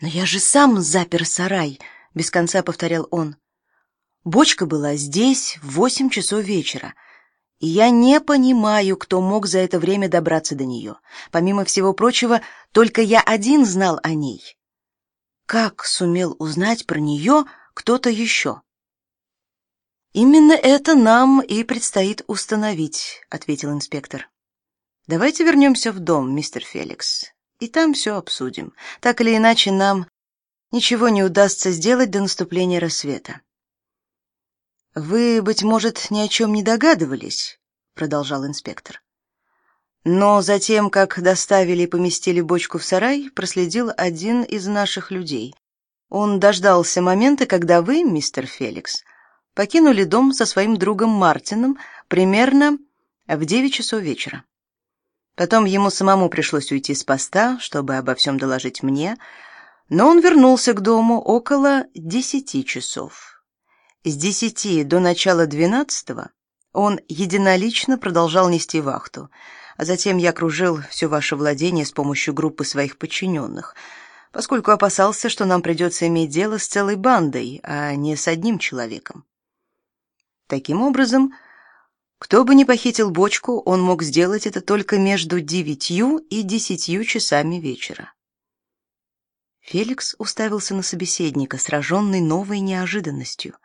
«Но я же сам запер сарай», — без конца повторял он. «Бочка была здесь в восемь часов вечера, и я не понимаю, кто мог за это время добраться до нее. Помимо всего прочего, только я один знал о ней. Как сумел узнать про нее кто-то еще?» «Именно это нам и предстоит установить», — ответил инспектор. «Давайте вернемся в дом, мистер Феликс и там все обсудим. Так или иначе, нам ничего не удастся сделать до наступления рассвета. Вы, быть может, ни о чем не догадывались, продолжал инспектор. Но затем, как доставили и поместили бочку в сарай, проследил один из наших людей. Он дождался момента, когда вы, мистер Феликс, покинули дом со своим другом Мартином примерно в девять часов вечера. Потом ему самому пришлось уйти с поста, чтобы обо всем доложить мне, но он вернулся к дому около десяти часов. С десяти до начала двенадцатого он единолично продолжал нести вахту, а затем я кружил все ваше владение с помощью группы своих подчиненных, поскольку опасался, что нам придется иметь дело с целой бандой, а не с одним человеком. Таким образом, кто бы ни похитил бочку, он мог сделать это только между девятью и десятью часами вечера. Феликс уставился на собеседника, сраженный новой неожиданностью.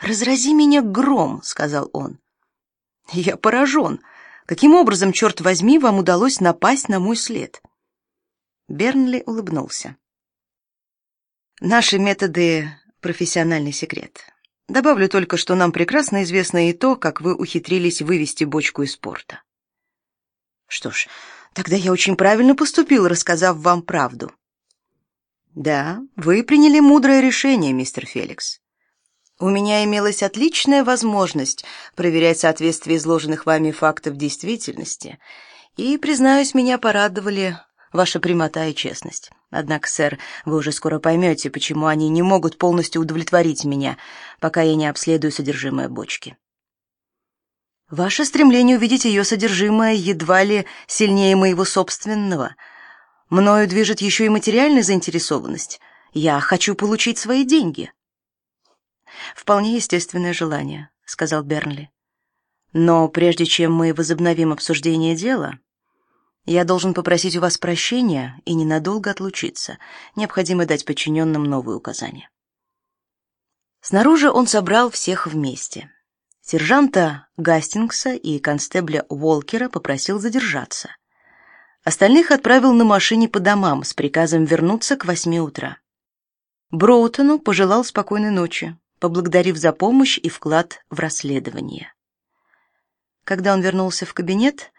«Разрази меня гром», — сказал он. «Я поражен. Каким образом, черт возьми, вам удалось напасть на мой след?» Бернли улыбнулся. «Наши методы — профессиональный секрет. Добавлю только, что нам прекрасно известно и то, как вы ухитрились вывести бочку из порта. Что ж, тогда я очень правильно поступил, рассказав вам правду. Да, вы приняли мудрое решение, мистер Феликс. У меня имелась отличная возможность проверять соответствие изложенных вами фактов действительности, и, признаюсь, меня порадовали ваша прямота и честность. Однако, сэр, вы уже скоро поймете, почему они не могут полностью удовлетворить меня, пока я не обследую содержимое бочки. Ваше стремление увидеть ее содержимое едва ли сильнее моего собственного. Мною движет еще и материальная заинтересованность. Я хочу получить свои деньги. Вполне естественное желание, сказал Бернли. Но прежде чем мы возобновим обсуждение дела, я должен попросить у вас прощения и ненадолго отлучиться. Необходимо дать подчиненным новые указания. Снаружи он собрал всех вместе. Сержанта Гастингса и констебля Уолкера попросил задержаться. Остальных отправил на машине по домам с приказом вернуться к восьми утра. Броутону пожелал спокойной ночи, поблагодарив за помощь и вклад в расследование. Когда он вернулся в кабинет,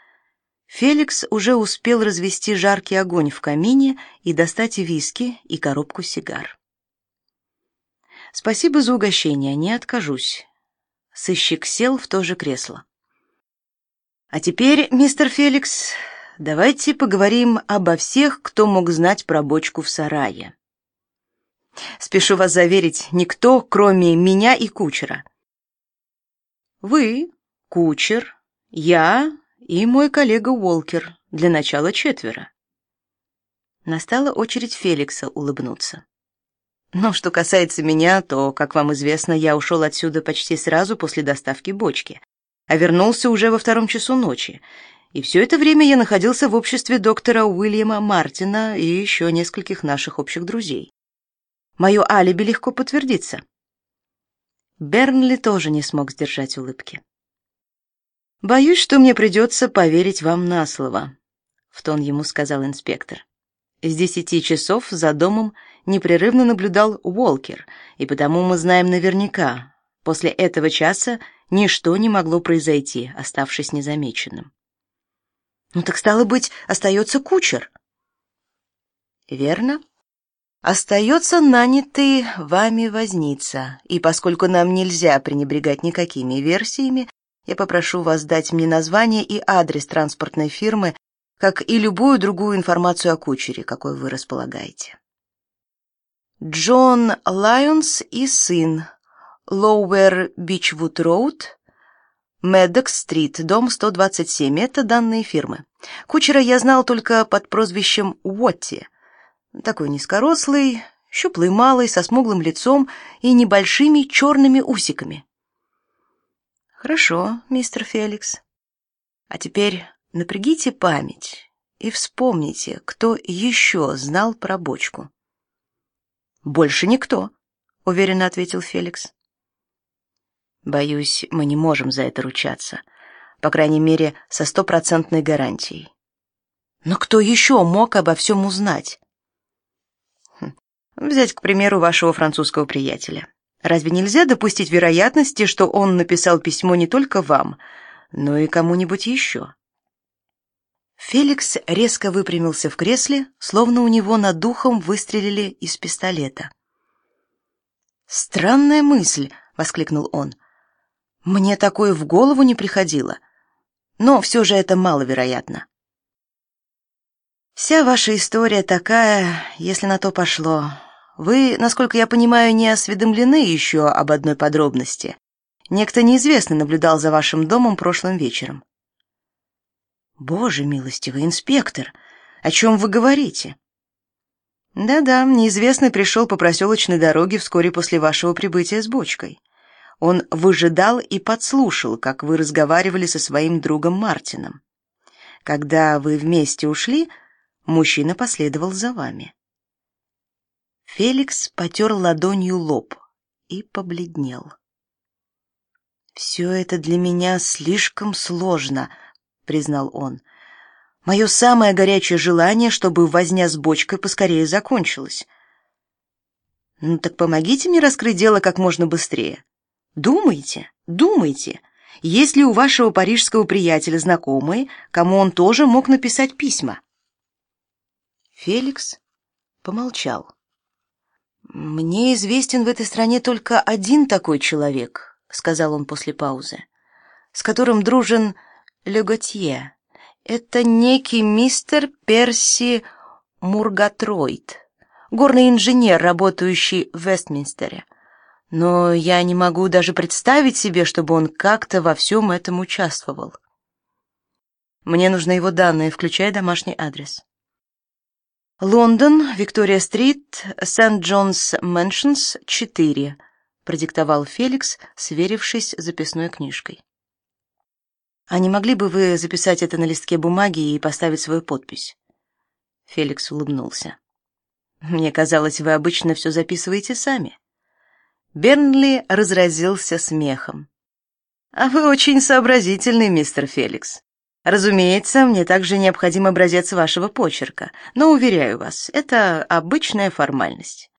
Феликс уже успел развести жаркий огонь в камине и достать виски и коробку сигар. Спасибо за угощение, не откажусь. Сыщик сел в то же кресло. А теперь, мистер Феликс, давайте поговорим обо всех, кто мог знать про бочку в сарае. Спешу вас заверить, никто, кроме меня и кучера. Вы, кучер, я и мой коллега Уолкер, для начала четверо. Настала очередь Феликса улыбнуться. Но что касается меня, то, как вам известно, я ушел отсюда почти сразу после доставки бочки, а вернулся уже во втором часу ночи. И все это время я находился в обществе доктора Уильяма Мартина и еще нескольких наших общих друзей. Мое алиби легко подтвердится. Бернли тоже не смог сдержать улыбки. Боюсь, что мне придется поверить вам на слово, в тон ему сказал инспектор. С десяти часов за домом непрерывно наблюдал Уолкер, и потому мы знаем наверняка, после этого часа ничто не могло произойти, оставшись незамеченным. Ну так стало быть, остается кучер. Верно? Остается нанятый вами возница, и поскольку нам нельзя пренебрегать никакими версиями, я попрошу вас дать мне название и адрес транспортной фирмы, как и любую другую информацию о кучере, какой вы располагаете. Джон Лайонс и сын. Лоуэр Бичвуд Роуд, Медокс-стрит, дом 127. Это данные фирмы. Кучера я знал только под прозвищем Уотти, Такой низкорослый, щуплый малый, со смуглым лицом и небольшими черными усиками. Хорошо, мистер Феликс. А теперь напрягите память и вспомните, кто еще знал про бочку. Больше никто, уверенно ответил Феликс. Боюсь, мы не можем за это ручаться, по крайней мере, со стопроцентной гарантией. Но кто еще мог обо всем узнать? Хм, взять, к примеру, вашего французского приятеля. Разве нельзя допустить вероятности, что он написал письмо не только вам, но и кому-нибудь еще? Феликс резко выпрямился в кресле, словно у него над духом выстрелили из пистолета. «Странная мысль!» — воскликнул он. «Мне такое в голову не приходило. Но все же это маловероятно». «Вся ваша история такая, если на то пошло. Вы, насколько я понимаю, не осведомлены еще об одной подробности. Некто неизвестный наблюдал за вашим домом прошлым вечером». Боже милостивый инспектор, о чем вы говорите? Да-да, неизвестный пришел по проселочной дороге вскоре после вашего прибытия с бочкой. Он выжидал и подслушал, как вы разговаривали со своим другом Мартином. Когда вы вместе ушли, мужчина последовал за вами. Феликс потер ладонью лоб и побледнел. Все это для меня слишком сложно, признал он. Мое самое горячее желание, чтобы возня с бочкой поскорее закончилась. Ну так помогите мне раскрыть дело как можно быстрее. Думайте, думайте. Есть ли у вашего парижского приятеля знакомые, кому он тоже мог написать письма? Феликс помолчал. Мне известен в этой стране только один такой человек, сказал он после паузы, с которым дружен Леготье. Это некий мистер Перси Мургатройд, горный инженер, работающий в Вестминстере. Но я не могу даже представить себе, чтобы он как-то во всем этом участвовал. Мне нужны его данные, включая домашний адрес. Лондон, Виктория-стрит, Сент-Джонс Мэншнс, 4, продиктовал Феликс, сверившись с записной книжкой. А не могли бы вы записать это на листке бумаги и поставить свою подпись? Феликс улыбнулся. Мне казалось, вы обычно все записываете сами. Бернли разразился смехом. А вы очень сообразительный, мистер Феликс. Разумеется, мне также необходим образец вашего почерка, но уверяю вас, это обычная формальность.